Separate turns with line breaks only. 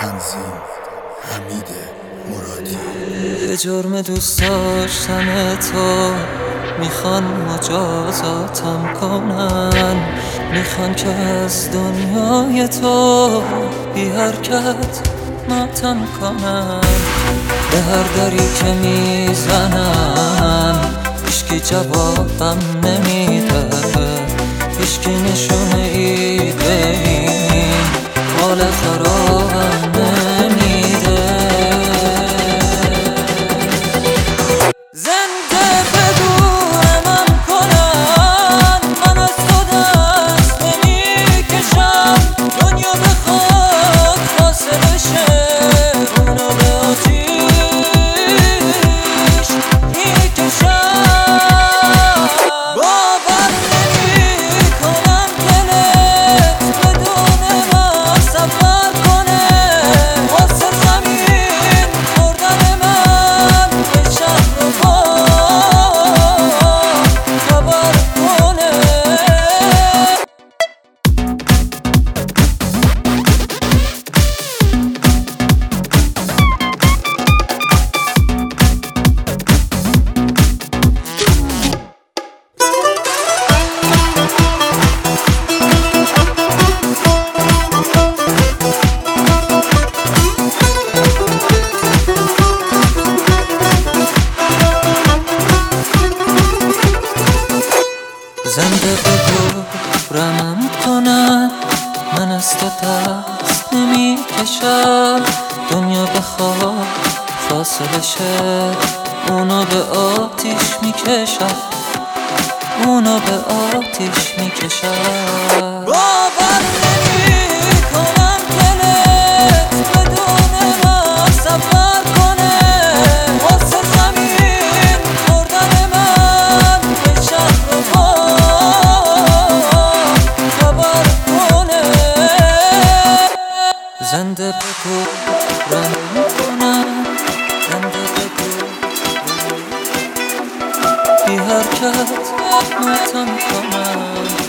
تنظیم. حمید مرادی.
به جرم دوست داشتن تو می‌خوان مجازاتم کنن. می‌خوان که از دنیای تو بی حرکت ماتم کنن. به هر دری که می‌زنم هیچکی جوابم نمیده. هیچکی نشونه ای. به این حال خرابم زنده بگو رمم کنن من از تو دست نمی کشم دنیا به خواب فاصله شه اونو به آتیش می‌کشم. اونو به آتیش می‌کشم. زنده بگو رنگ کنم زنده بگو. بی حرکت ماتم کنم